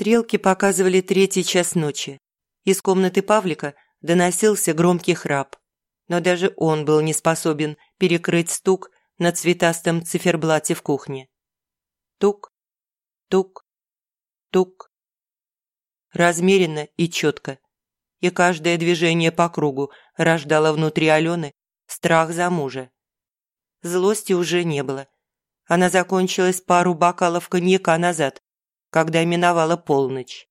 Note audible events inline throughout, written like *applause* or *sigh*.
Стрелки показывали третий час ночи. Из комнаты Павлика доносился громкий храп. Но даже он был не способен перекрыть стук на цветастом циферблате в кухне. Тук, тук, тук. Размеренно и четко. И каждое движение по кругу рождало внутри Алены страх за мужа. Злости уже не было. Она закончилась пару бокалов коньяка назад, когда миновала полночь.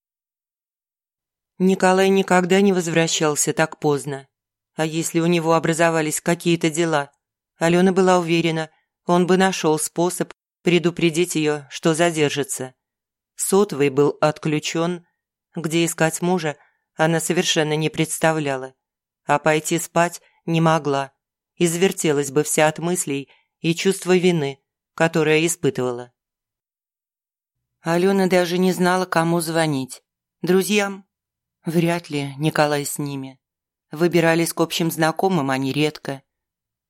Николай никогда не возвращался так поздно. А если у него образовались какие-то дела, Алена была уверена, он бы нашел способ предупредить ее, что задержится. Сотовый был отключен, где искать мужа она совершенно не представляла, а пойти спать не могла, извертелась бы вся от мыслей и чувства вины, которое испытывала. Алена даже не знала, кому звонить. Друзьям? Вряд ли Николай с ними. Выбирались к общим знакомым они редко.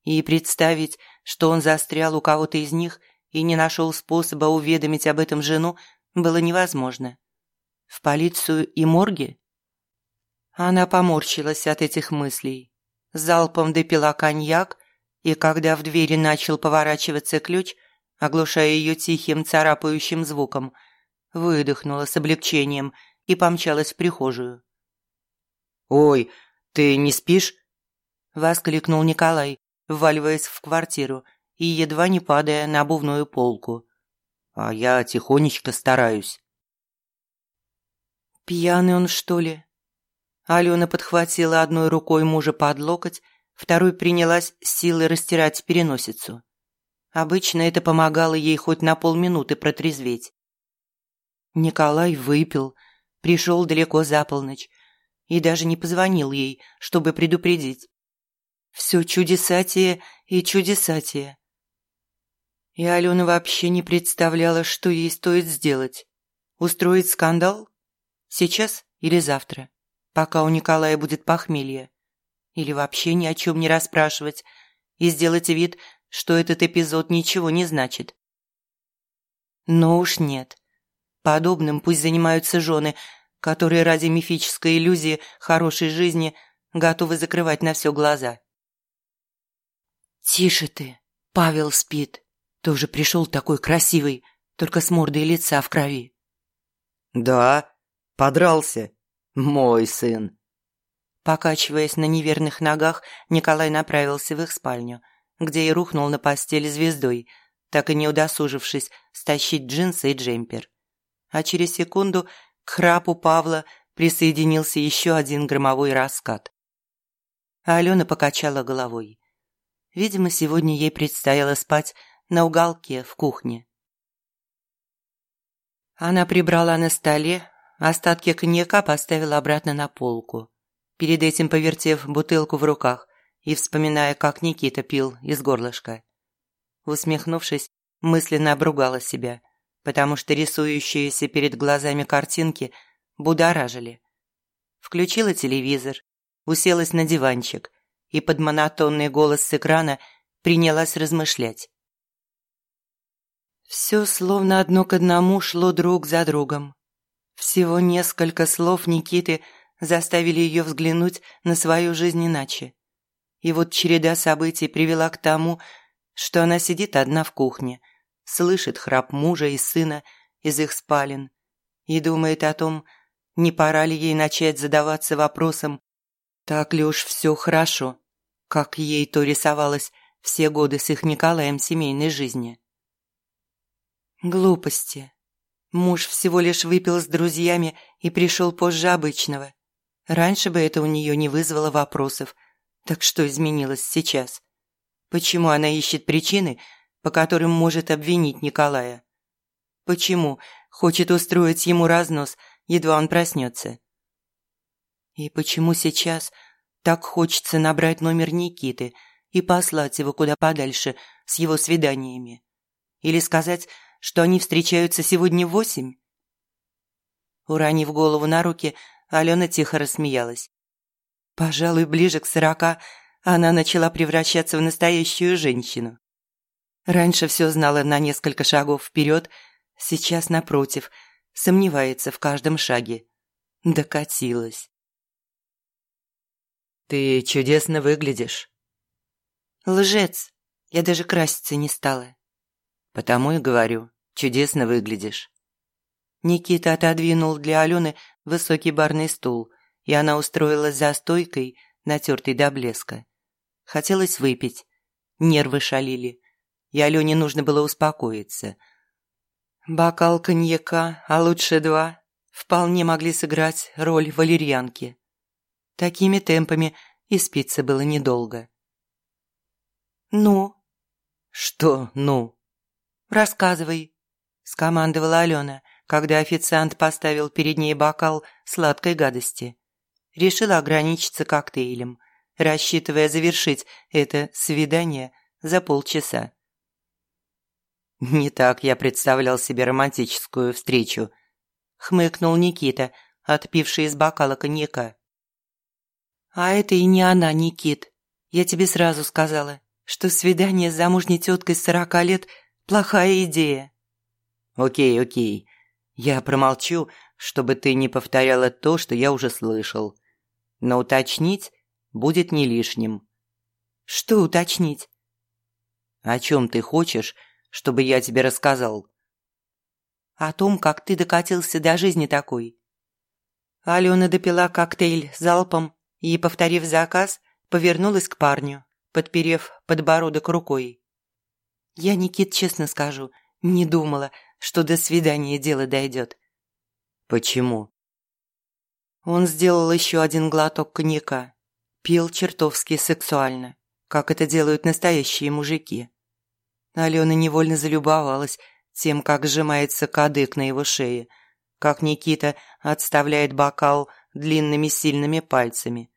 И представить, что он застрял у кого-то из них и не нашел способа уведомить об этом жену, было невозможно. В полицию и морги? Она поморщилась от этих мыслей. Залпом допила коньяк, и когда в двери начал поворачиваться ключ – оглушая ее тихим царапающим звуком, выдохнула с облегчением и помчалась в прихожую. «Ой, ты не спишь?» – воскликнул Николай, вваливаясь в квартиру и едва не падая на обувную полку. «А я тихонечко стараюсь». «Пьяный он, что ли?» Алена подхватила одной рукой мужа под локоть, второй принялась силой растирать переносицу. Обычно это помогало ей хоть на полминуты протрезветь. Николай выпил, пришел далеко за полночь и даже не позвонил ей, чтобы предупредить. Все чудесатие и чудесатие. И Алена вообще не представляла, что ей стоит сделать. Устроить скандал? Сейчас или завтра, пока у Николая будет похмелье. Или вообще ни о чем не расспрашивать и сделать вид, что этот эпизод ничего не значит. Но уж нет. Подобным пусть занимаются жены, которые ради мифической иллюзии хорошей жизни готовы закрывать на все глаза. «Тише ты, Павел спит. Тоже пришел такой красивый, только с мордой лица в крови». «Да, подрался. Мой сын». Покачиваясь на неверных ногах, Николай направился в их спальню – где и рухнул на постель звездой, так и не удосужившись стащить джинсы и джемпер. А через секунду к храпу Павла присоединился еще один громовой раскат. А Алена покачала головой. Видимо, сегодня ей предстояло спать на уголке в кухне. Она прибрала на столе, остатки коньяка поставила обратно на полку, перед этим повертев бутылку в руках и вспоминая, как Никита пил из горлышка. Усмехнувшись, мысленно обругала себя, потому что рисующиеся перед глазами картинки будоражили. Включила телевизор, уселась на диванчик и под монотонный голос с экрана принялась размышлять. Все словно одно к одному шло друг за другом. Всего несколько слов Никиты заставили ее взглянуть на свою жизнь иначе. И вот череда событий привела к тому, что она сидит одна в кухне, слышит храп мужа и сына из их спален и думает о том, не пора ли ей начать задаваться вопросом, так ли уж все хорошо, как ей то рисовалось все годы с их Николаем семейной жизни. Глупости. Муж всего лишь выпил с друзьями и пришел позже обычного. Раньше бы это у нее не вызвало вопросов – так что изменилось сейчас? Почему она ищет причины, по которым может обвинить Николая? Почему хочет устроить ему разнос, едва он проснется? И почему сейчас так хочется набрать номер Никиты и послать его куда подальше с его свиданиями? Или сказать, что они встречаются сегодня в восемь? Уронив голову на руки, Алена тихо рассмеялась. Пожалуй, ближе к сорока она начала превращаться в настоящую женщину. Раньше все знала на несколько шагов вперед, сейчас, напротив, сомневается в каждом шаге. Докатилась. «Ты чудесно выглядишь». «Лжец! Я даже краситься не стала». «Потому и говорю, чудесно выглядишь». Никита отодвинул для Алены высокий барный стул, и она устроилась за стойкой, натертой до блеска. Хотелось выпить. Нервы шалили. И Алене нужно было успокоиться. Бокал коньяка, а лучше два, вполне могли сыграть роль валерьянки. Такими темпами и спиться было недолго. «Ну?» «Что «ну»?» «Рассказывай», – скомандовала Алена, когда официант поставил перед ней бокал сладкой гадости. Решила ограничиться коктейлем, рассчитывая завершить это свидание за полчаса. «Не так я представлял себе романтическую встречу», – хмыкнул Никита, отпивший из бокала коньяка. «А это и не она, Никит. Я тебе сразу сказала, что свидание с замужней теткой с сорока лет – плохая идея». «Окей, окей. Я промолчу, чтобы ты не повторяла то, что я уже слышал. Но уточнить будет не лишним. Что уточнить? О чем ты хочешь, чтобы я тебе рассказал? О том, как ты докатился до жизни такой. Алена допила коктейль залпом и, повторив заказ, повернулась к парню, подперев подбородок рукой. Я, Никит, честно скажу, не думала, что до свидания дело дойдет. Почему? Он сделал еще один глоток коньяка. Пил чертовски сексуально, как это делают настоящие мужики. Алена невольно залюбовалась тем, как сжимается кадык на его шее, как Никита отставляет бокал длинными сильными пальцами.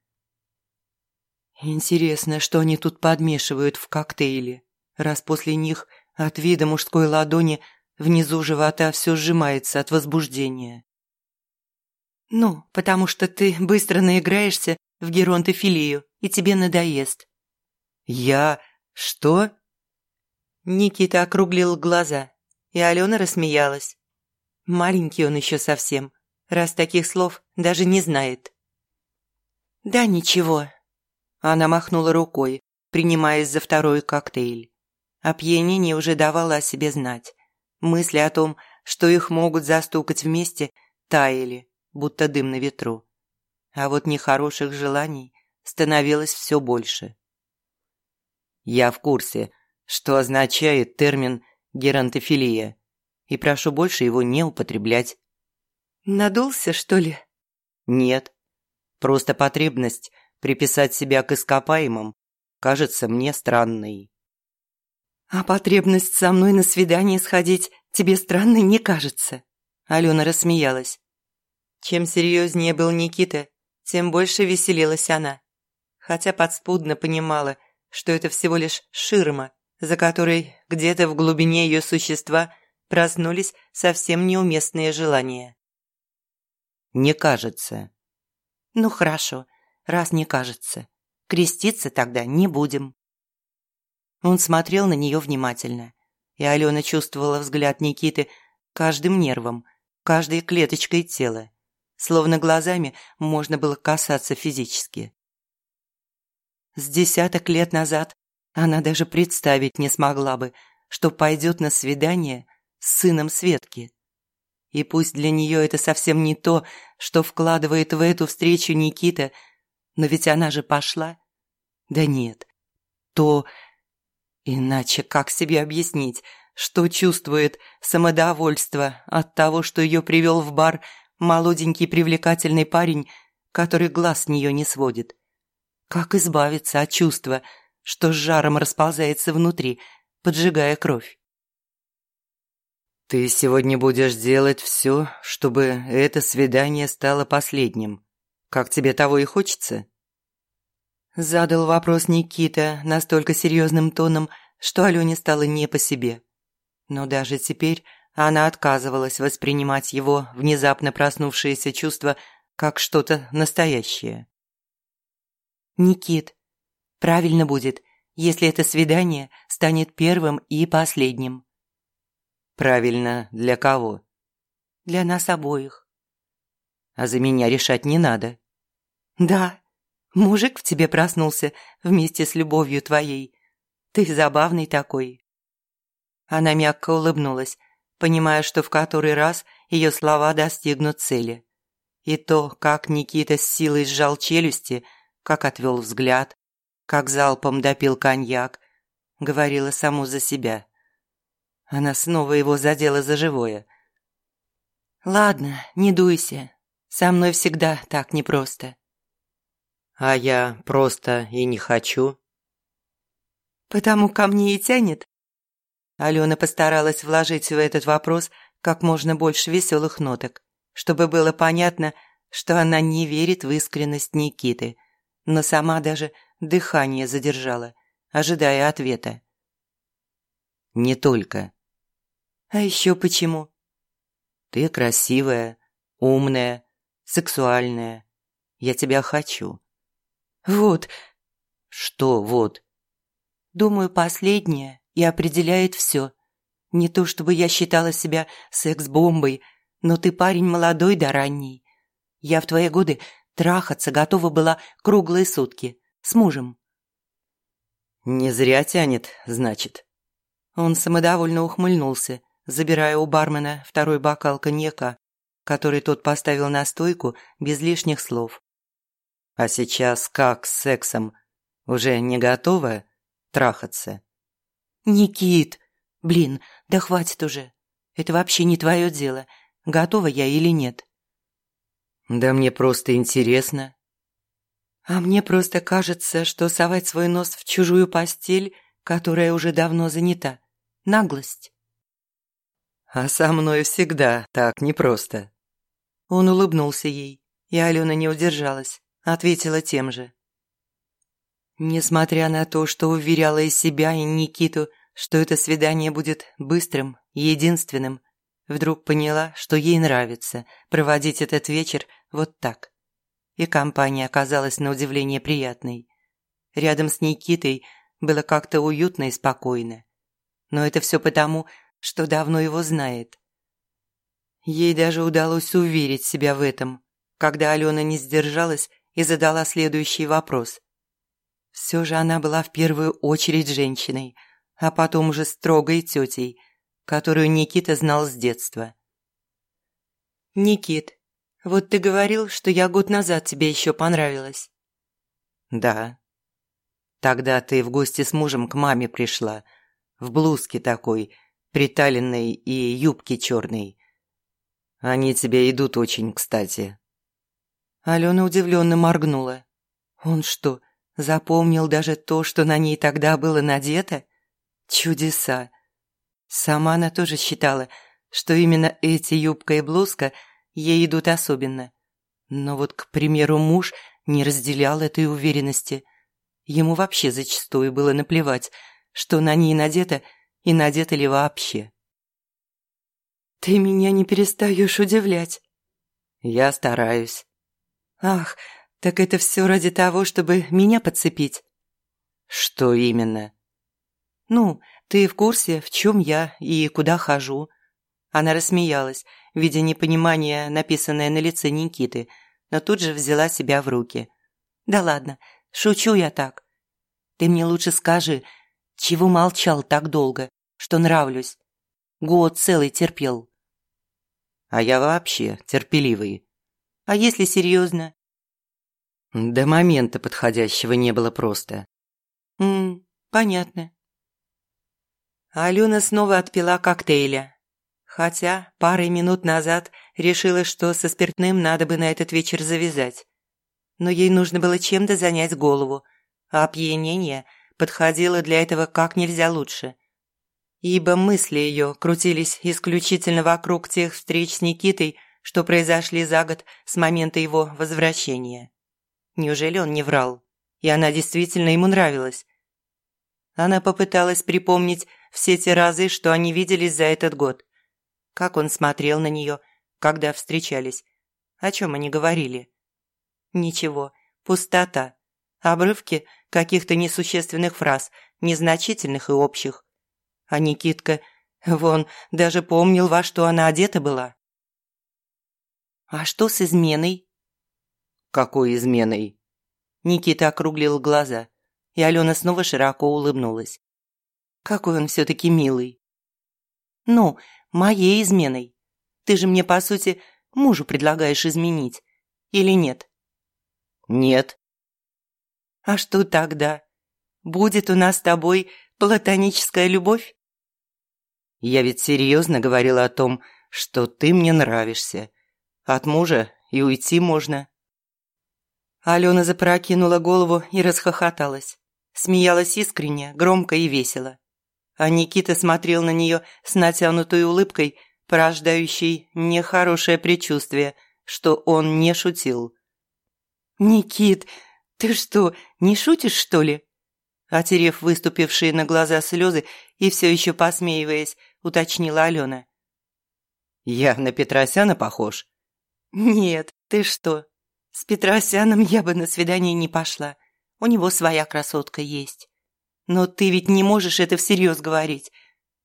Интересно, что они тут подмешивают в коктейле, раз после них от вида мужской ладони Внизу живота все сжимается от возбуждения. «Ну, потому что ты быстро наиграешься в геронтофилию, и тебе надоест». «Я... что?» Никита округлил глаза, и Алена рассмеялась. Маленький он еще совсем, раз таких слов даже не знает. «Да ничего». Она махнула рукой, принимаясь за второй коктейль. Опьянение уже давало о себе знать. Мысли о том, что их могут застукать вместе, таяли, будто дым на ветру. А вот нехороших желаний становилось все больше. «Я в курсе, что означает термин геронтофилия, и прошу больше его не употреблять». «Надулся, что ли?» «Нет. Просто потребность приписать себя к ископаемым кажется мне странной». «А потребность со мной на свидание сходить тебе странной не кажется?» Алена рассмеялась. Чем серьезнее был Никита, тем больше веселилась она. Хотя подспудно понимала, что это всего лишь ширма, за которой где-то в глубине ее существа проснулись совсем неуместные желания. «Не кажется». «Ну хорошо, раз не кажется. Креститься тогда не будем». Он смотрел на нее внимательно, и Алена чувствовала взгляд Никиты каждым нервом, каждой клеточкой тела, словно глазами можно было касаться физически. С десяток лет назад она даже представить не смогла бы, что пойдет на свидание с сыном Светки. И пусть для нее это совсем не то, что вкладывает в эту встречу Никита, но ведь она же пошла. Да нет, то, Иначе как себе объяснить, что чувствует самодовольство от того, что ее привел в бар молоденький привлекательный парень, который глаз с нее не сводит? Как избавиться от чувства, что с жаром расползается внутри, поджигая кровь? «Ты сегодня будешь делать все, чтобы это свидание стало последним. Как тебе того и хочется?» Задал вопрос Никита настолько серьезным тоном, что Алене стало не по себе. Но даже теперь она отказывалась воспринимать его внезапно проснувшееся чувство как что-то настоящее. «Никит, правильно будет, если это свидание станет первым и последним». «Правильно для кого?» Для нас обоих. А за меня решать не надо. Да, мужик в тебе проснулся вместе с любовью твоей. Ты забавный такой. Она мягко улыбнулась, понимая, что в который раз ее слова достигнут цели. И то, как Никита с силой сжал челюсти, как отвел взгляд, как залпом допил коньяк, говорила саму за себя. Она снова его задела за живое. «Ладно, не дуйся. Со мной всегда так непросто». «А я просто и не хочу». «Потому ко мне и тянет?» Алена постаралась вложить в этот вопрос как можно больше веселых ноток, чтобы было понятно, что она не верит в искренность Никиты, но сама даже дыхание задержала, ожидая ответа. «Не только». «А еще почему?» «Ты красивая, умная, сексуальная. Я тебя хочу». «Вот». «Что вот?» «Думаю, последнее и определяет все. Не то чтобы я считала себя секс-бомбой, но ты парень молодой да ранний. Я в твои годы трахаться готова была круглые сутки. С мужем». «Не зря тянет, значит». Он самодовольно ухмыльнулся, забирая у бармена второй бокал коньяка, который тот поставил на стойку без лишних слов. «А сейчас как с сексом? Уже не готова трахаться?» «Никит! Блин, да хватит уже. Это вообще не твое дело, готова я или нет». «Да мне просто интересно». «А мне просто кажется, что совать свой нос в чужую постель, которая уже давно занята, наглость». «А со мной всегда так непросто». Он улыбнулся ей, и Алена не удержалась, ответила тем же. Несмотря на то, что уверяла и себя, и Никиту, что это свидание будет быстрым, единственным, вдруг поняла, что ей нравится проводить этот вечер вот так. И компания оказалась на удивление приятной. Рядом с Никитой было как-то уютно и спокойно. Но это все потому, что давно его знает. Ей даже удалось уверить себя в этом, когда Алена не сдержалась и задала следующий вопрос. Все же она была в первую очередь женщиной, а потом уже строгой тетей, которую Никита знал с детства. «Никит, вот ты говорил, что я год назад тебе еще понравилась». «Да». «Тогда ты в гости с мужем к маме пришла, в блузке такой, приталенной и юбке черной. Они тебе идут очень кстати». Алена удивленно моргнула. «Он что, запомнил даже то, что на ней тогда было надето? Чудеса!» Сама она тоже считала, что именно эти юбка и блузка ей идут особенно. Но вот, к примеру, муж не разделял этой уверенности. Ему вообще зачастую было наплевать, что на ней надето и надето ли вообще. «Ты меня не перестаешь удивлять». «Я стараюсь». «Ах, так это все ради того, чтобы меня подцепить?» «Что именно?» «Ну, ты в курсе, в чем я и куда хожу?» Она рассмеялась, видя непонимание, написанное на лице Никиты, но тут же взяла себя в руки. «Да ладно, шучу я так. Ты мне лучше скажи, чего молчал так долго, что нравлюсь? Год целый терпел». «А я вообще терпеливый». «А если серьезно?» До момента подходящего не было просто. «Ммм, понятно». Алена снова отпила коктейля. Хотя парой минут назад решила, что со спиртным надо бы на этот вечер завязать. Но ей нужно было чем-то занять голову, а опьянение подходило для этого как нельзя лучше. Ибо мысли ее крутились исключительно вокруг тех встреч с Никитой, что произошли за год с момента его возвращения. Неужели он не врал? И она действительно ему нравилась. Она попыталась припомнить все те разы, что они виделись за этот год. Как он смотрел на нее, когда встречались. О чем они говорили? Ничего, пустота. Обрывки каких-то несущественных фраз, незначительных и общих. А Никитка, вон, даже помнил, во что она одета была. А что с изменой? Какой изменой? Никита округлил глаза, и Алена снова широко улыбнулась. Какой он все-таки милый. Ну, моей изменой. Ты же мне, по сути, мужу предлагаешь изменить. Или нет? Нет. А что тогда? Будет у нас с тобой платоническая любовь? Я ведь серьезно говорила о том, что ты мне нравишься. От мужа и уйти можно. Алена запрокинула голову и расхохоталась. Смеялась искренне, громко и весело. А Никита смотрел на нее с натянутой улыбкой, порождающей нехорошее предчувствие, что он не шутил. «Никит, ты что, не шутишь, что ли?» Отерев выступившие на глаза слезы и все еще посмеиваясь, уточнила Алена. «Я на Петросяна похож?» «Нет, ты что? С Петросяном я бы на свидание не пошла. У него своя красотка есть. Но ты ведь не можешь это всерьез говорить.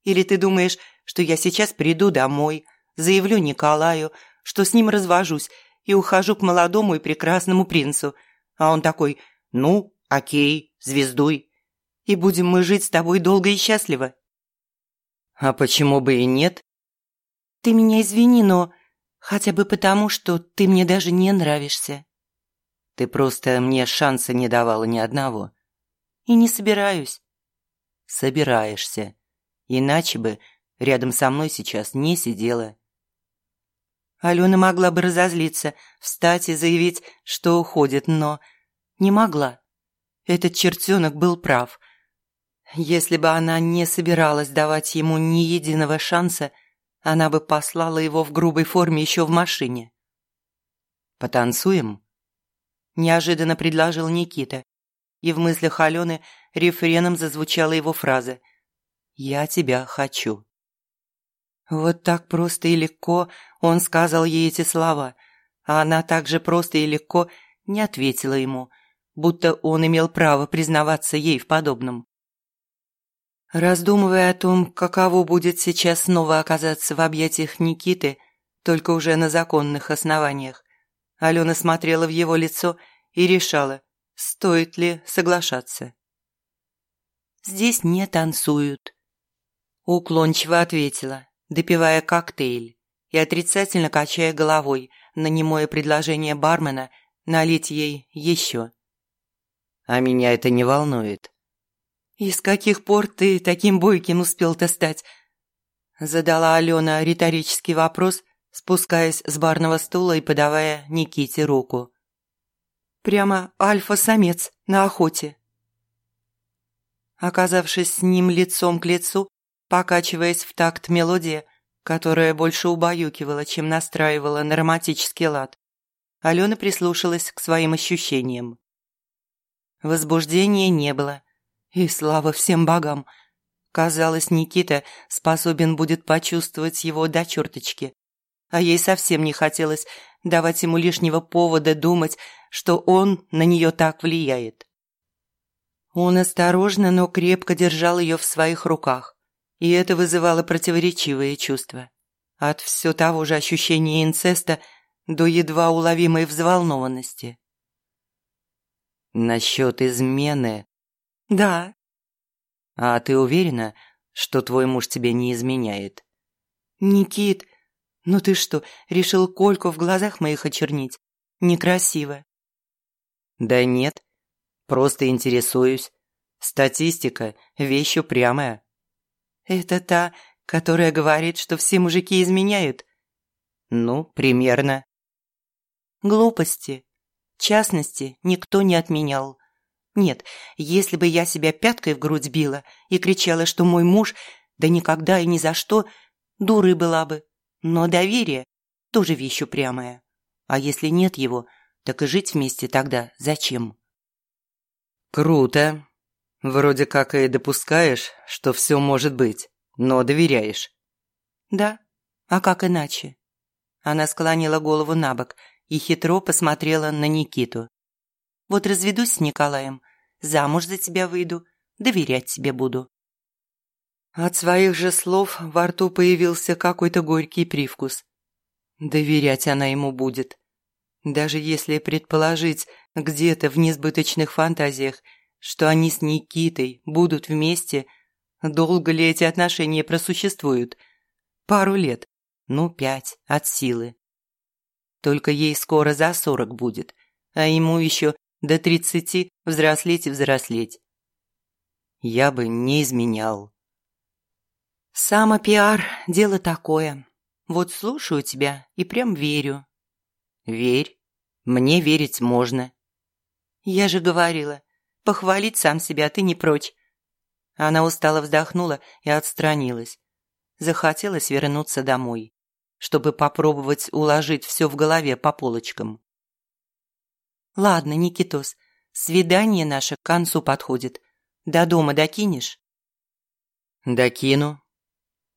Или ты думаешь, что я сейчас приду домой, заявлю Николаю, что с ним развожусь и ухожу к молодому и прекрасному принцу, а он такой «Ну, окей, звездуй». И будем мы жить с тобой долго и счастливо. А почему бы и нет? Ты меня извини, но хотя бы потому, что ты мне даже не нравишься. Ты просто мне шанса не давала ни одного. И не собираюсь. Собираешься. Иначе бы рядом со мной сейчас не сидела. Алена могла бы разозлиться, встать и заявить, что уходит, но не могла. Этот чертенок был прав. Если бы она не собиралась давать ему ни единого шанса, она бы послала его в грубой форме еще в машине. «Потанцуем?» Неожиданно предложил Никита. И в мыслях Алены рефреном зазвучала его фраза «Я тебя хочу». Вот так просто и легко он сказал ей эти слова, а она также просто и легко не ответила ему, будто он имел право признаваться ей в подобном. Раздумывая о том, каково будет сейчас снова оказаться в объятиях Никиты, только уже на законных основаниях, Алена смотрела в его лицо и решала, стоит ли соглашаться. «Здесь не танцуют», – уклончиво ответила, допивая коктейль и отрицательно качая головой на немое предложение бармена налить ей еще. «А меня это не волнует», «И с каких пор ты таким бойким успел-то стать?» Задала Алена риторический вопрос, спускаясь с барного стула и подавая Никите руку. «Прямо альфа-самец на охоте». Оказавшись с ним лицом к лицу, покачиваясь в такт мелодии, которая больше убаюкивала, чем настраивала на романтический лад, Алена прислушалась к своим ощущениям. Возбуждения не было, и слава всем богам! Казалось, Никита способен будет почувствовать его до черточки. А ей совсем не хотелось давать ему лишнего повода думать, что он на нее так влияет. Он осторожно, но крепко держал ее в своих руках, и это вызывало противоречивые чувства. От все того же ощущения инцеста до едва уловимой взволнованности. «Насчет измены «Да». «А ты уверена, что твой муж тебе не изменяет?» «Никит, ну ты что, решил Кольку в глазах моих очернить? Некрасиво». «Да нет, просто интересуюсь. Статистика – вещь упрямая». «Это та, которая говорит, что все мужики изменяют?» «Ну, примерно». «Глупости. Частности никто не отменял. Нет, если бы я себя пяткой в грудь била и кричала, что мой муж, да никогда и ни за что, дурой была бы. Но доверие тоже вещь упрямая. А если нет его, так и жить вместе тогда зачем? Круто. Вроде как и допускаешь, что все может быть, но доверяешь. Да, а как иначе? Она склонила голову на бок и хитро посмотрела на Никиту. Вот разведусь с Николаем, замуж за тебя выйду, доверять тебе буду». От своих же слов во рту появился какой-то горький привкус. доверять она ему будет. Даже если предположить где-то в несбыточных фантазиях, что они с Никитой будут вместе, долго ли эти отношения просуществуют? Пару лет, ну пять от силы. Только ей скоро за сорок будет, а ему еще до тридцати взрослеть и взрослеть. Я бы не изменял. Самопиар – дело такое. Вот слушаю тебя и прям верю. Верь. Мне верить можно. Я же говорила, похвалить сам себя ты не прочь. Она устало вздохнула и отстранилась. Захотелось вернуться домой, чтобы попробовать уложить все в голове по полочкам. Ладно, Никитос, свидание наше к концу подходит. До дома докинешь? Докину,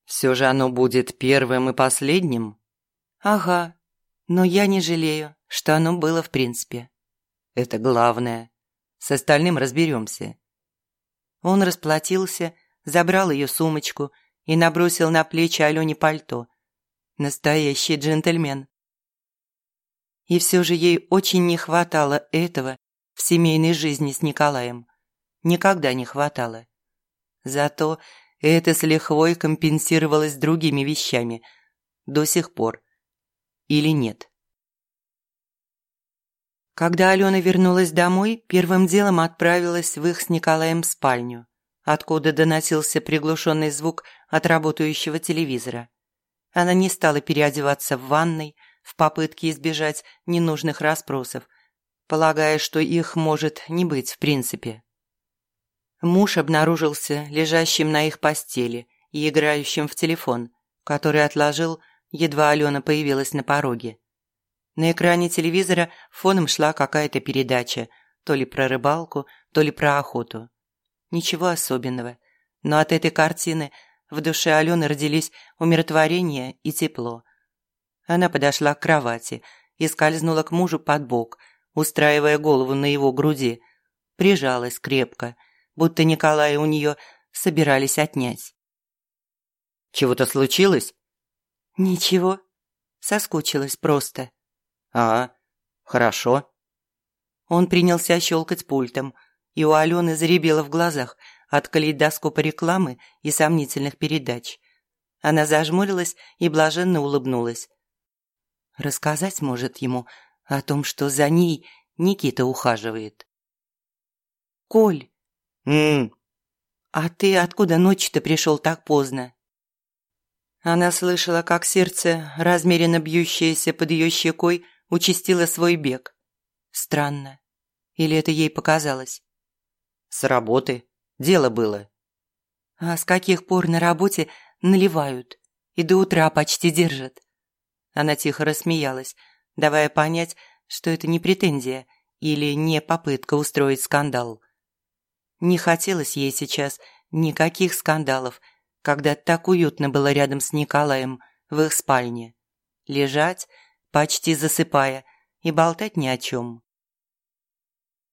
все же оно будет первым и последним? Ага, но я не жалею, что оно было в принципе. Это главное. С остальным разберемся. Он расплатился, забрал ее сумочку и набросил на плечи Алене пальто. Настоящий джентльмен. И все же ей очень не хватало этого в семейной жизни с Николаем. Никогда не хватало. Зато это с лихвой компенсировалось другими вещами. До сих пор. Или нет? Когда Алена вернулась домой, первым делом отправилась в их с Николаем спальню, откуда доносился приглушенный звук от работающего телевизора. Она не стала переодеваться в ванной в попытке избежать ненужных расспросов, полагая, что их может не быть в принципе. Муж обнаружился лежащим на их постели и играющим в телефон, который отложил, едва Алена появилась на пороге. На экране телевизора фоном шла какая-то передача, то ли про рыбалку, то ли про охоту. Ничего особенного, но от этой картины в душе Алены родились умиротворение и тепло. Она подошла к кровати и скользнула к мужу под бок, устраивая голову на его груди, прижалась крепко – будто Николая у нее собирались отнять. «Чего-то случилось?» «Ничего. Соскучилась просто». «А, хорошо». Он принялся щелкать пультом, и у Алены заребело в глазах от калейдоскопа рекламы и сомнительных передач. Она зажмурилась и блаженно улыбнулась. Рассказать может ему о том, что за ней Никита ухаживает. «Коль, «М-м». «А ты откуда ночью-то пришел так поздно?» Она слышала, как сердце, размеренно бьющееся под ее щекой, участило свой бег. Странно. Или это ей показалось? «С работы. Дело было». «А с каких пор на работе наливают и до утра почти держат?» Она тихо рассмеялась, давая понять, что это не претензия или не попытка устроить скандал. Не хотелось ей сейчас никаких скандалов, когда так уютно было рядом с Николаем в их спальне. Лежать, почти засыпая, и болтать ни о чем.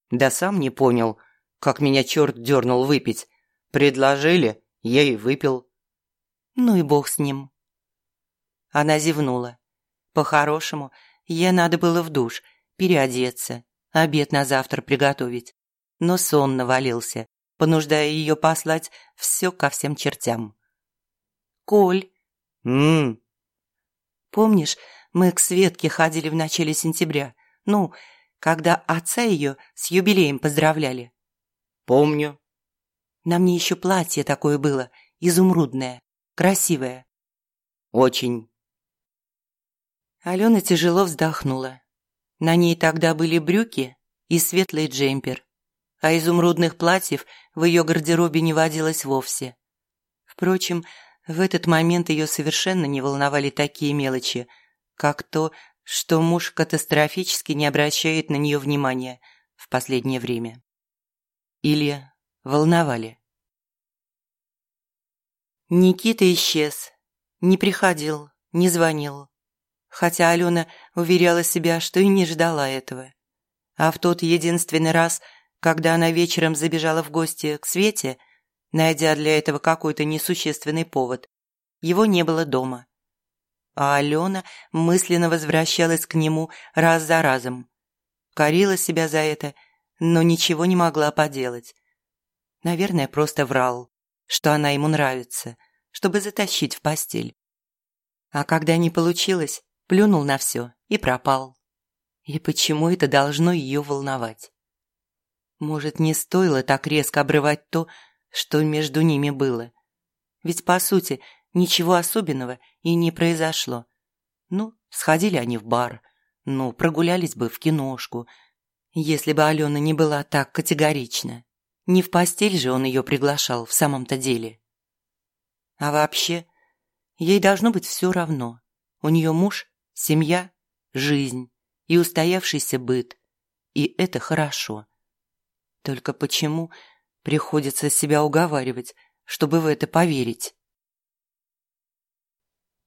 Да сам не понял, как меня черт дернул выпить. Предложили, я и выпил. Ну и бог с ним. Она зевнула. По-хорошему, ей надо было в душ, переодеться, обед на завтра приготовить но сон навалился, понуждая ее послать все ко всем чертям. «Коль!» «М-м-м!» «Помнишь, мы к Светке ходили в начале сентября? Ну, когда отца ее с юбилеем поздравляли?» «Помню». «На мне еще платье такое было, изумрудное, красивое». «Очень». Алена тяжело вздохнула. На ней тогда были брюки и светлый джемпер а изумрудных платьев в ее гардеробе не водилось вовсе. Впрочем, в этот момент ее совершенно не волновали такие мелочи, как то, что муж катастрофически не обращает на нее внимания в последнее время. Или волновали. Никита исчез, не приходил, не звонил, хотя Алена уверяла себя, что и не ждала этого. А в тот единственный раз – когда она вечером забежала в гости к Свете, найдя для этого какой-то несущественный повод, его не было дома. а Алена мысленно возвращалась к нему раз за разом. Корила себя за это, но ничего не могла поделать. Наверное, просто врал, что она ему нравится, чтобы затащить в постель. А когда не получилось, плюнул на все и пропал. И почему это должно ее волновать? Может, не стоило так резко обрывать то, что между ними было? Ведь, по сути, ничего особенного и не произошло. Ну, сходили они в бар, ну, прогулялись бы в киношку, если бы Алена не была так категорична. Не в постель же он ее приглашал в самом-то деле. А вообще, ей должно быть все равно. У нее муж, семья, жизнь и устоявшийся быт. И это хорошо. Только почему приходится себя уговаривать, чтобы в это поверить?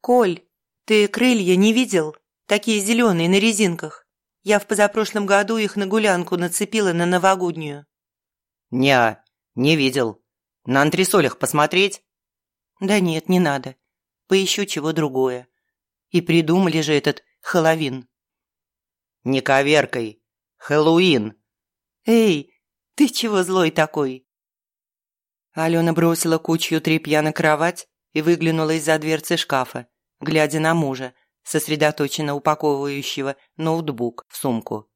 «Коль, ты крылья не видел? Такие зеленые на резинках. Я в позапрошлом году их на гулянку нацепила на новогоднюю». «Не, не видел. На антресолях посмотреть?» «Да нет, не надо. Поищу чего другое. И придумали же этот Хэллоуин». «Не коверкой. Хэллоуин». «Эй, ты чего злой такой?» Алена бросила кучью тряпья на кровать и выглянула из-за дверцы шкафа, глядя на мужа, сосредоточенно упаковывающего ноутбук в сумку.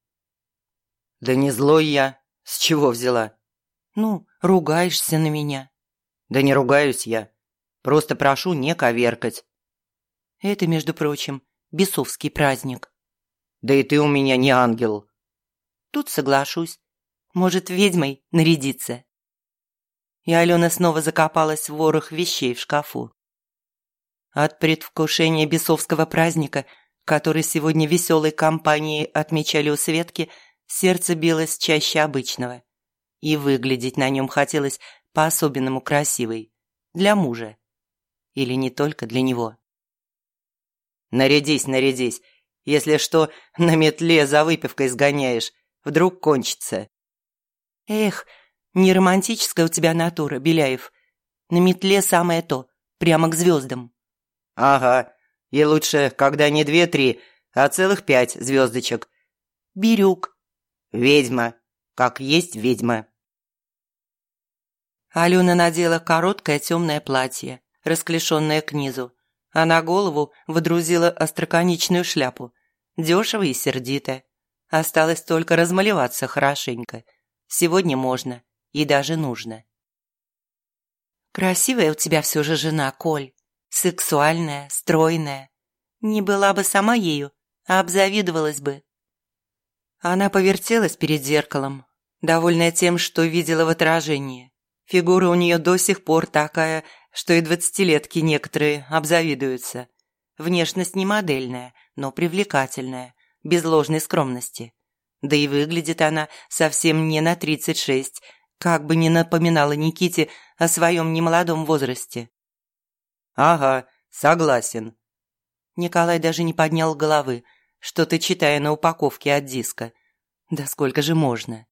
«Да не злой я. С чего взяла?» «Ну, ругаешься на меня». «Да не ругаюсь я. Просто прошу не коверкать». «Это, между прочим, бесовский праздник». «Да и ты у меня не ангел». «Тут соглашусь. Может, ведьмой нарядиться?» И Алена снова закопалась в ворох вещей в шкафу. От предвкушения бесовского праздника, который сегодня веселой компанией отмечали у Светки, сердце билось чаще обычного. И выглядеть на нем хотелось по-особенному красивой. Для мужа. Или не только для него. «Нарядись, нарядись. Если что, на метле за выпивкой сгоняешь. Вдруг кончится». «Эх, не романтическая у тебя натура, Беляев. На метле самое то, прямо к звездам». «Ага. И лучше, когда не две-три, а целых пять звездочек». «Бирюк». «Ведьма. Как есть ведьма». Алена надела короткое темное платье, расклешенное к низу, а на голову водрузила остроконечную шляпу. Дешево и сердито. Осталось только размалеваться хорошенько. Сегодня можно и даже нужно. «Красивая у тебя все же жена, Коль. Сексуальная, стройная. Не была бы сама ею, а обзавидовалась бы». Она повертелась перед зеркалом, довольная тем, что видела в отражении. Фигура у нее до сих пор такая, что и двадцатилетки некоторые обзавидуются. Внешность не модельная, но привлекательная, без ложной скромности. Да и выглядит она совсем не на тридцать шесть, как бы ни напоминала Никите о своем немолодом возрасте. «Ага, согласен». Николай даже не поднял головы, что-то читая на упаковке от диска. «Да сколько же можно?»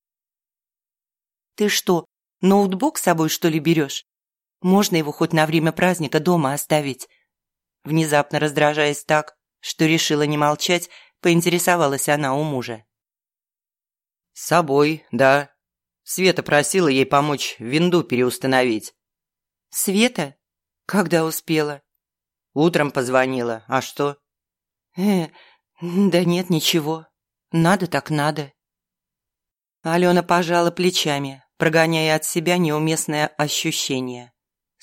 «Ты что, ноутбук с собой, что ли, берешь? Можно его хоть на время праздника дома оставить?» Внезапно раздражаясь так, что решила не молчать, поинтересовалась она у мужа. «С собой, да. Света просила ей помочь винду переустановить». «Света? Когда успела?» «Утром позвонила. А что?» «Э, да нет, ничего. Надо так надо». Алена пожала плечами, прогоняя от себя неуместное ощущение.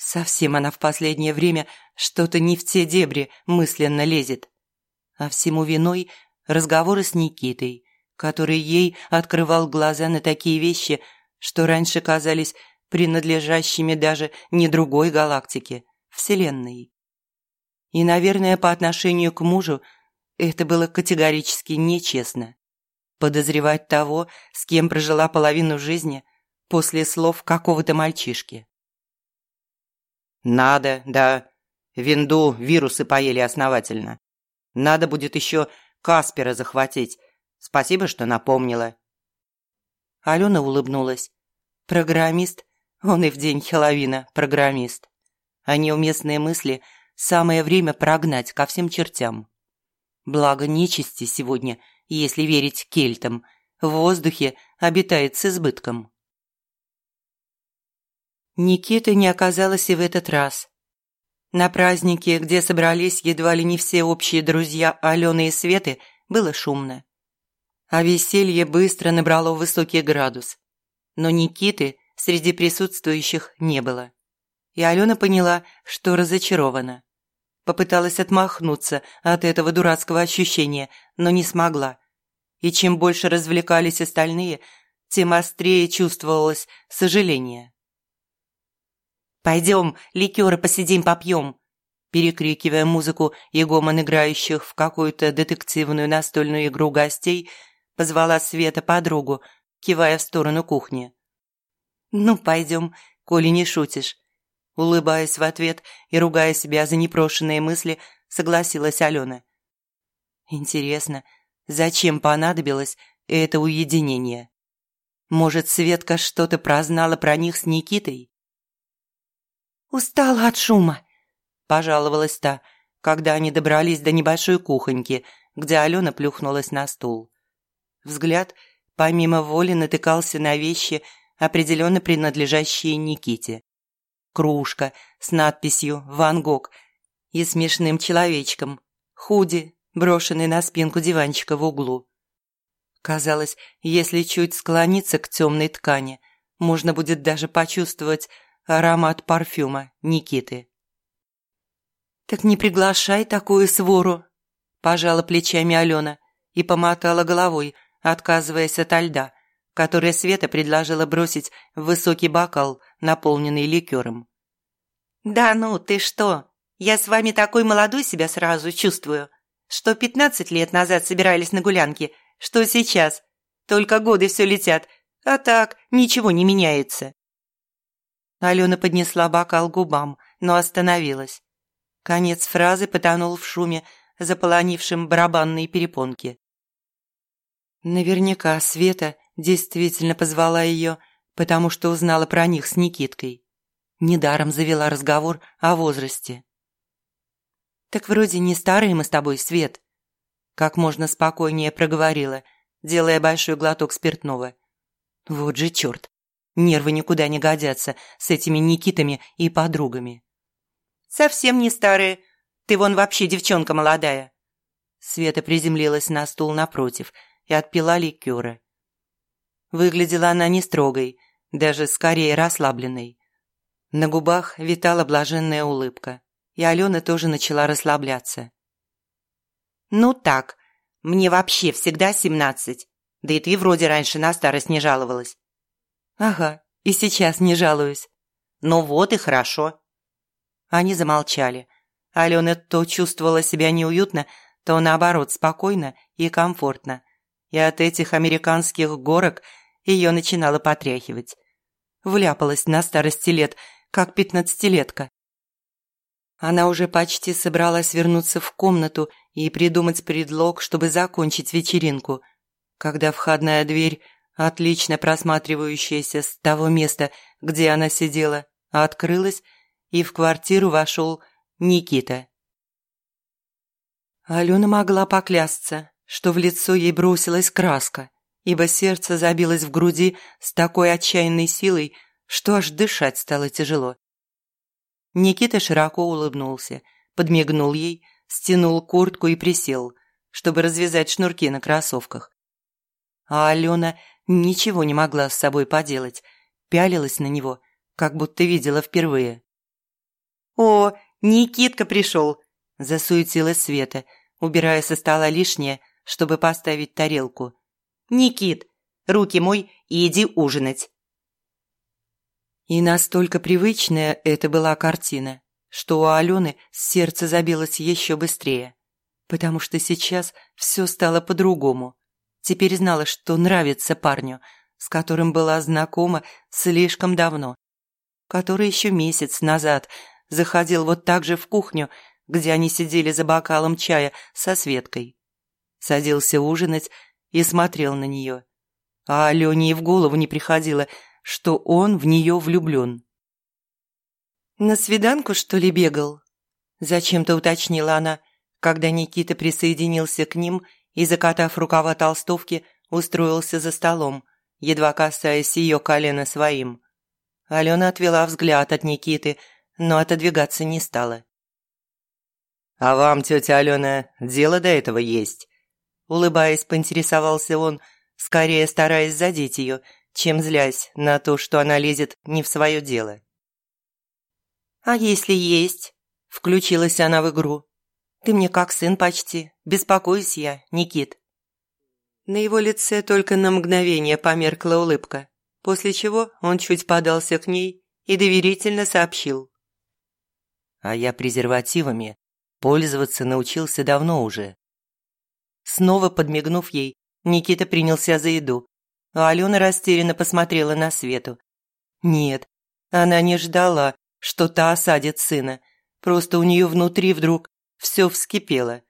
Совсем она в последнее время что-то не в те дебри мысленно лезет. А всему виной разговоры с Никитой, который ей открывал глаза на такие вещи, что раньше казались принадлежащими даже не другой галактике, Вселенной. И, наверное, по отношению к мужу это было категорически нечестно. Подозревать того, с кем прожила половину жизни, после слов какого-то мальчишки. «Надо, да. Винду вирусы поели основательно. Надо будет еще Каспера захватить, Спасибо, что напомнила». Алена улыбнулась. «Программист? Он и в день Хэллоуина программист». А неуместные мысли самое время прогнать ко всем чертям. Благо нечисти сегодня, если верить кельтам, в воздухе обитает с избытком. Никиты не оказалось и в этот раз. На празднике, где собрались едва ли не все общие друзья Алены и Светы, было шумно. А веселье быстро набрало высокий градус. Но Никиты среди присутствующих не было. И Алена поняла, что разочарована. Попыталась отмахнуться от этого дурацкого ощущения, но не смогла. И чем больше развлекались остальные, тем острее чувствовалось сожаление. «Пойдем, ликеры посидим, попьем!» Перекрикивая музыку и гомон играющих в какую-то детективную настольную игру гостей, позвала Света подругу, кивая в сторону кухни. «Ну, пойдем, коли не шутишь». Улыбаясь в ответ и ругая себя за непрошенные мысли, согласилась Алена. «Интересно, зачем понадобилось это уединение? Может, Светка что-то прознала про них с Никитой?» «Устала от шума», – пожаловалась та, когда они добрались до небольшой кухоньки, где Алена плюхнулась на стул. Взгляд помимо воли натыкался на вещи, определенно принадлежащие Никите. Кружка с надписью «Ван Гог» и смешным человечком, худи, брошенный на спинку диванчика в углу. Казалось, если чуть склониться к темной ткани, можно будет даже почувствовать аромат парфюма Никиты. «Так не приглашай такую свору», – пожала плечами Алена и помотала головой, отказываясь от льда, который Света предложила бросить в высокий бокал, наполненный ликером. «Да ну, ты что? Я с вами такой молодой себя сразу чувствую, что пятнадцать лет назад собирались на гулянки, что сейчас. Только годы все летят, а так ничего не меняется». Алена поднесла бокал к губам, но остановилась. Конец фразы потонул в шуме, заполонившем барабанные перепонки. Наверняка Света действительно позвала ее, потому что узнала про них с Никиткой. Недаром завела разговор о возрасте. «Так вроде не старые мы с тобой, Свет», как можно спокойнее проговорила, делая большой глоток спиртного. «Вот же черт! Нервы никуда не годятся с этими Никитами и подругами». «Совсем не старые. Ты вон вообще девчонка молодая». Света приземлилась на стул напротив – и отпила ликера. Выглядела она не строгой, даже скорее расслабленной. На губах витала блаженная улыбка, и Алена тоже начала расслабляться. «Ну так, мне вообще всегда семнадцать, да и ты вроде раньше на старость не жаловалась». «Ага, и сейчас не жалуюсь». «Ну вот и хорошо». Они замолчали. Алена то чувствовала себя неуютно, то наоборот спокойно и комфортно, и от этих американских горок ее начинало потряхивать. Вляпалась на старости лет, как пятнадцатилетка. Она уже почти собралась вернуться в комнату и придумать предлог, чтобы закончить вечеринку, когда входная дверь, отлично просматривающаяся с того места, где она сидела, открылась, и в квартиру вошел Никита. Алена могла поклясться, что в лицо ей бросилась краска, ибо сердце забилось в груди с такой отчаянной силой, что аж дышать стало тяжело. Никита широко улыбнулся, подмигнул ей, стянул куртку и присел, чтобы развязать шнурки на кроссовках. А Алена ничего не могла с собой поделать, пялилась на него, как будто видела впервые. «О, Никитка пришел!» – засуетилась Света, убирая со стола лишнее чтобы поставить тарелку. «Никит, руки мой иди ужинать». И настолько привычная это была картина, что у Алены сердце забилось еще быстрее, потому что сейчас все стало по-другому. Теперь знала, что нравится парню, с которым была знакома слишком давно, который еще месяц назад заходил вот так же в кухню, где они сидели за бокалом чая со Светкой садился ужинать и смотрел на нее. А Алене и в голову не приходило, что он в нее влюблен. «На свиданку, что ли, бегал?» Зачем-то уточнила она, когда Никита присоединился к ним и, закатав рукава толстовки, устроился за столом, едва касаясь ее колена своим. Алена отвела взгляд от Никиты, но отодвигаться не стала. «А вам, тетя Алена, дело до этого есть?» Улыбаясь, поинтересовался он, скорее стараясь задеть ее, чем злясь на то, что она лезет не в свое дело. «А если есть?» – включилась она в игру. «Ты мне как сын почти. Беспокоюсь я, Никит». На его лице только на мгновение померкла улыбка, после чего он чуть подался к ней и доверительно сообщил. «А я презервативами пользоваться научился давно уже». Снова подмигнув ей, Никита принялся за еду, а Алена растерянно посмотрела на Свету. Нет, она не ждала, что та осадит сына, просто у нее внутри вдруг все вскипело.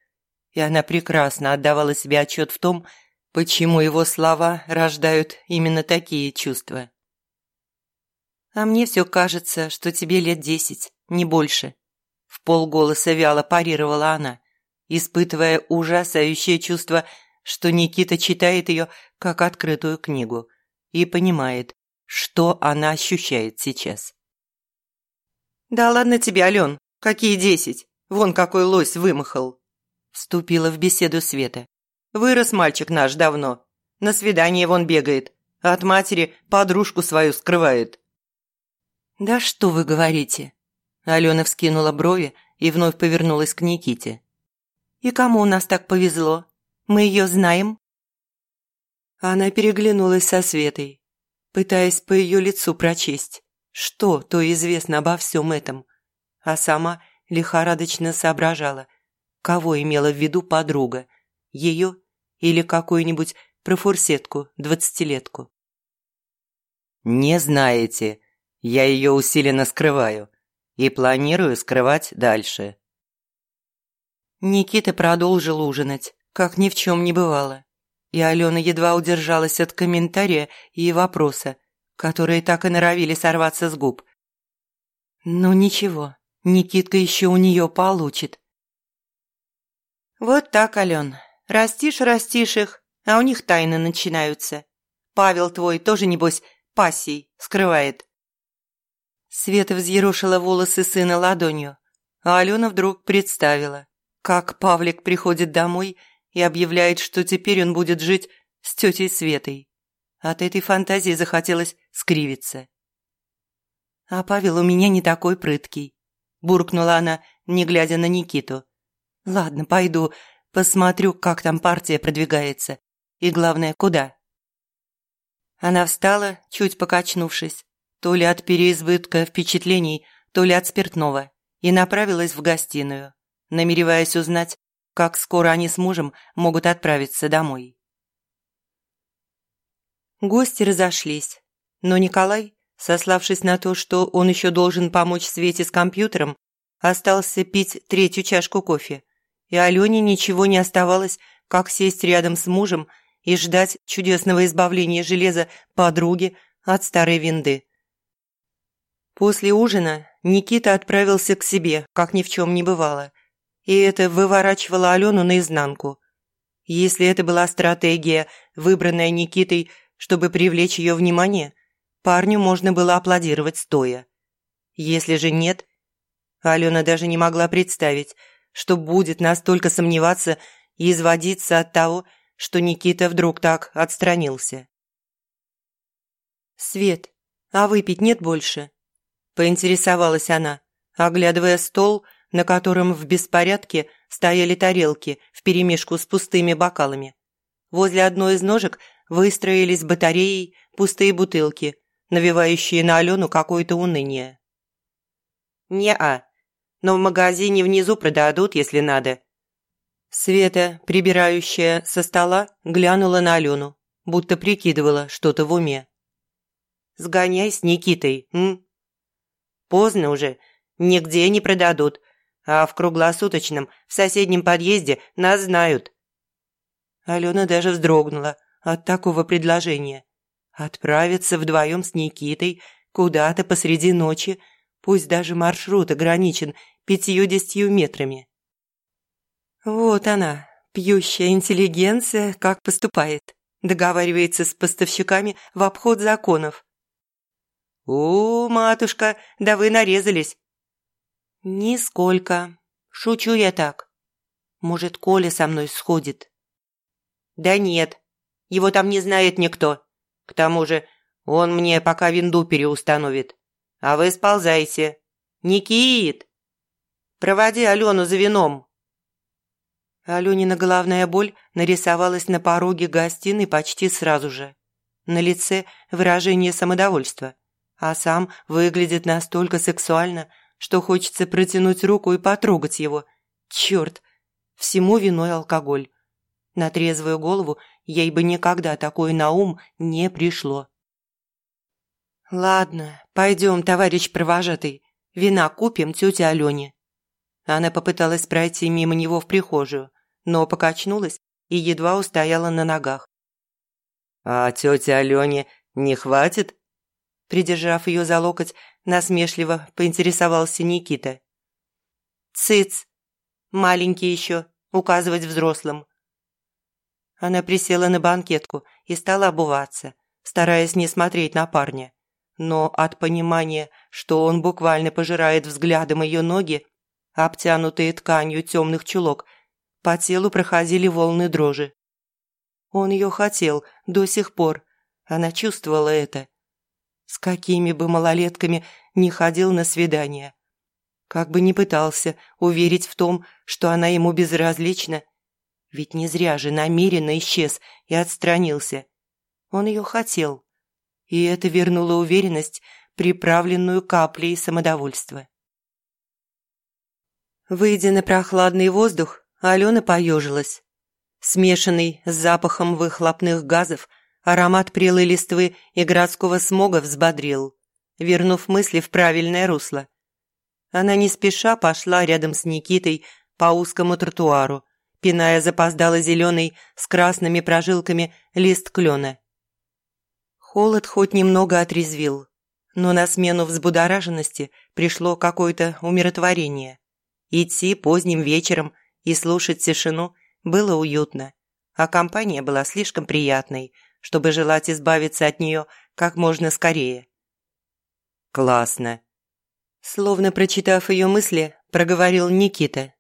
И она прекрасно отдавала себе отчет в том, почему его слова рождают именно такие чувства. «А мне все кажется, что тебе лет десять, не больше», – в полголоса вяло парировала она, испытывая ужасающее чувство, что Никита читает ее как открытую книгу и понимает, что она ощущает сейчас. «Да ладно тебе, Ален, какие десять? Вон какой лось вымахал!» Вступила в беседу Света. Вырос мальчик наш давно. На свидание вон бегает. От матери подружку свою скрывает. «Да что вы говорите?» Алена вскинула брови и вновь повернулась к Никите. «И кому у нас так повезло? Мы ее знаем?» Она переглянулась со Светой, пытаясь по ее лицу прочесть, что то известно обо всем этом, а сама лихорадочно соображала, кого имела в виду подруга – ее или какую-нибудь профурсетку, двадцатилетку. «Не знаете. Я ее усиленно скрываю. И планирую скрывать дальше». Никита продолжил ужинать, как ни в чем не бывало. И Алена едва удержалась от комментария и вопроса, которые так и норовили сорваться с губ. «Ну ничего, Никитка еще у нее получит». «Вот так, Ален, Растишь, растишь их, а у них тайны начинаются. Павел твой тоже, небось, пассий скрывает. Света взъерошила волосы сына ладонью, а Алена вдруг представила, как Павлик приходит домой и объявляет, что теперь он будет жить с тетей Светой. От этой фантазии захотелось скривиться. «А Павел у меня не такой прыткий», – буркнула она, не глядя на Никиту. «Ладно, пойду, Посмотрю, как там партия продвигается. И главное, куда. Она встала, чуть покачнувшись, то ли от переизбытка впечатлений, то ли от спиртного, и направилась в гостиную, намереваясь узнать, как скоро они с мужем могут отправиться домой. Гости разошлись, но Николай, сославшись на то, что он еще должен помочь Свете с компьютером, остался пить третью чашку кофе, и Алене ничего не оставалось, как сесть рядом с мужем и ждать чудесного избавления железа подруги от старой винды. После ужина Никита отправился к себе, как ни в чем не бывало, и это выворачивало Алену наизнанку. Если это была стратегия, выбранная Никитой, чтобы привлечь ее внимание, парню можно было аплодировать стоя. Если же нет, Алена даже не могла представить, что будет настолько сомневаться и изводиться от того, что Никита вдруг так отстранился. «Свет, а выпить нет больше?» – поинтересовалась она, оглядывая стол, на котором в беспорядке стояли тарелки вперемешку с пустыми бокалами. Возле одной из ножек выстроились батареей пустые бутылки, навевающие на Алену какое-то уныние. «Не-а, но в магазине внизу продадут, если надо». Света, прибирающая со стола, глянула на Алену, будто прикидывала что-то в уме. «Сгоняй с Никитой, м?» «Поздно уже, нигде не продадут, а в круглосуточном, в соседнем подъезде нас знают». Алена даже вздрогнула от такого предложения. Отправиться вдвоем с Никитой куда-то посреди ночи пусть даже маршрут ограничен пятью-десятью метрами. Вот она, пьющая интеллигенция, как поступает. Договаривается с поставщиками в обход законов. «О, матушка, да вы нарезались!» «Нисколько. Шучу я так. Может, Коля со мной сходит?» «Да нет, его там не знает никто. К тому же он мне пока винду переустановит. А вы сползайте. Никит! Проводи Алену за вином!» Аленина головная боль нарисовалась на пороге гостиной почти сразу же. На лице выражение самодовольства, а сам выглядит настолько сексуально, что хочется протянуть руку и потрогать его. Черт, всему виной алкоголь. На трезвую голову ей бы никогда такое на ум не пришло. «Ладно, пойдем, товарищ провожатый, вина купим тете Алене». Она попыталась пройти мимо него в прихожую, но покачнулась и едва устояла на ногах. «А тете Алене не хватит?» Придержав ее за локоть, насмешливо поинтересовался Никита. «Цыц! Маленький еще, указывать взрослым». Она присела на банкетку и стала обуваться, стараясь не смотреть на парня. Но от понимания, что он буквально пожирает взглядом ее ноги, обтянутые тканью темных чулок, по телу проходили волны дрожи. Он ее хотел до сих пор. Она чувствовала это. С какими бы малолетками не ходил на свидания. Как бы ни пытался уверить в том, что она ему безразлична. Ведь не зря же намеренно исчез и отстранился. Он ее хотел. И это вернуло уверенность, приправленную каплей самодовольства. Выйдя на прохладный воздух, Алена поежилась. Смешанный с запахом выхлопных газов, аромат прелой листвы и городского смога взбодрил, вернув мысли в правильное русло. Она не спеша пошла рядом с Никитой по узкому тротуару, пиная запоздало зеленый с красными прожилками лист клена. Холод хоть немного отрезвил, но на смену взбудораженности пришло какое-то умиротворение. Идти поздним вечером и слушать тишину было уютно, а компания была слишком приятной, чтобы желать избавиться от нее как можно скорее. «Классно!» Словно прочитав ее мысли, проговорил Никита.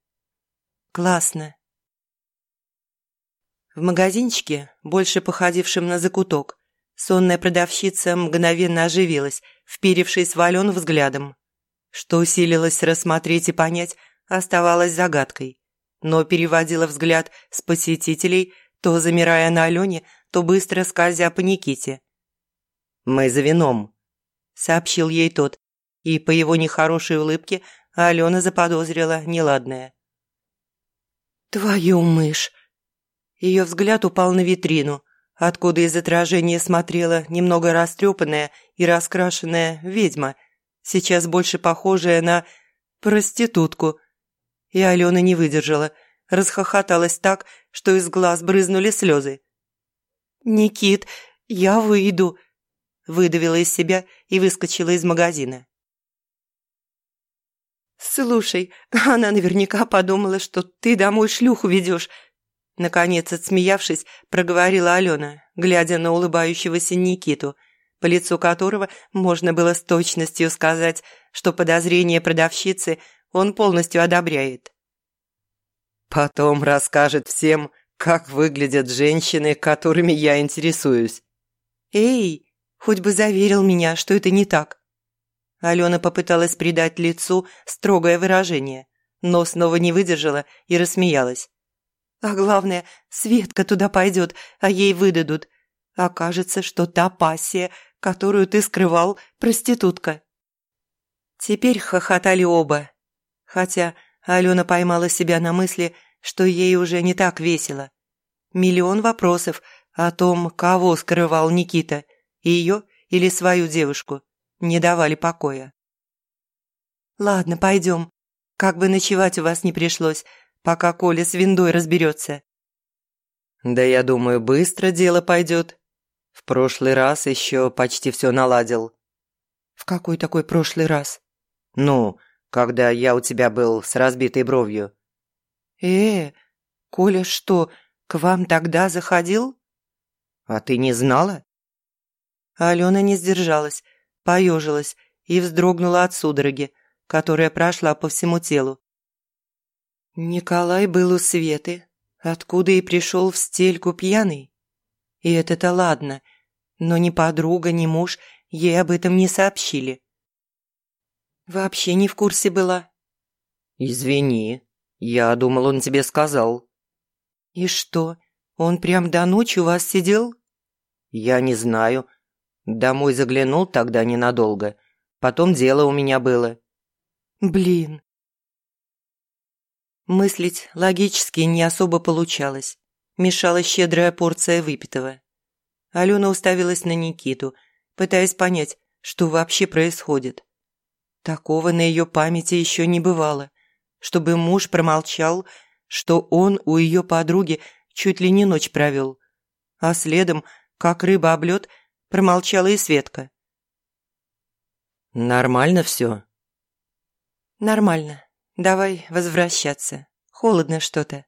«Классно!» В магазинчике, больше походившем на закуток, сонная продавщица мгновенно оживилась, вперевшись в Алену взглядом. Что усилилось рассмотреть и понять, оставалось загадкой но переводила взгляд с посетителей, то замирая на Алене, то быстро скользя по Никите. «Мы за вином», – сообщил ей тот, и по его нехорошей улыбке Алена заподозрила неладное. «Твою мышь!» Ее взгляд упал на витрину, откуда из отражения смотрела немного растрепанная и раскрашенная ведьма, сейчас больше похожая на проститутку – и Алена не выдержала, расхохоталась так, что из глаз брызнули слезы. «Никит, я выйду», – выдавила из себя и выскочила из магазина. «Слушай, *laughs* она наверняка подумала, что ты домой шлюху ведешь», Наконец, отсмеявшись, проговорила Алена, глядя на улыбающегося Никиту, по лицу которого можно было с точностью сказать, что подозрения продавщицы он полностью одобряет. Потом расскажет всем, как выглядят женщины, которыми я интересуюсь. Эй, хоть бы заверил меня, что это не так. Алена попыталась придать лицу строгое выражение, но снова не выдержала и рассмеялась. А главное, Светка туда пойдет, а ей выдадут. Окажется, что та пассия, которую ты скрывал, проститутка. Теперь хохотали оба, Хотя Алена поймала себя на мысли, что ей уже не так весело. Миллион вопросов о том, кого скрывал Никита, ее или свою девушку, не давали покоя. «Ладно, пойдем. Как бы ночевать у вас не пришлось, пока Коля с виндой разберется». «Да я думаю, быстро дело пойдет. В прошлый раз еще почти все наладил». «В какой такой прошлый раз?» Ну, когда я у тебя был с разбитой бровью. Э, Коля что, к вам тогда заходил? А ты не знала? Алена не сдержалась, поежилась и вздрогнула от судороги, которая прошла по всему телу. Николай был у Светы, откуда и пришел в стельку пьяный. И это-то ладно, но ни подруга, ни муж ей об этом не сообщили. Вообще не в курсе была. «Извини, я думал, он тебе сказал». «И что, он прям до ночи у вас сидел?» «Я не знаю. Домой заглянул тогда ненадолго. Потом дело у меня было». «Блин». Мыслить логически не особо получалось. Мешала щедрая порция выпитого. Алена уставилась на Никиту, пытаясь понять, что вообще происходит. Такого на ее памяти еще не бывало, чтобы муж промолчал, что он у ее подруги чуть ли не ночь провел. А следом, как рыба об лед, промолчала и Светка. «Нормально все?» «Нормально. Давай возвращаться. Холодно что-то».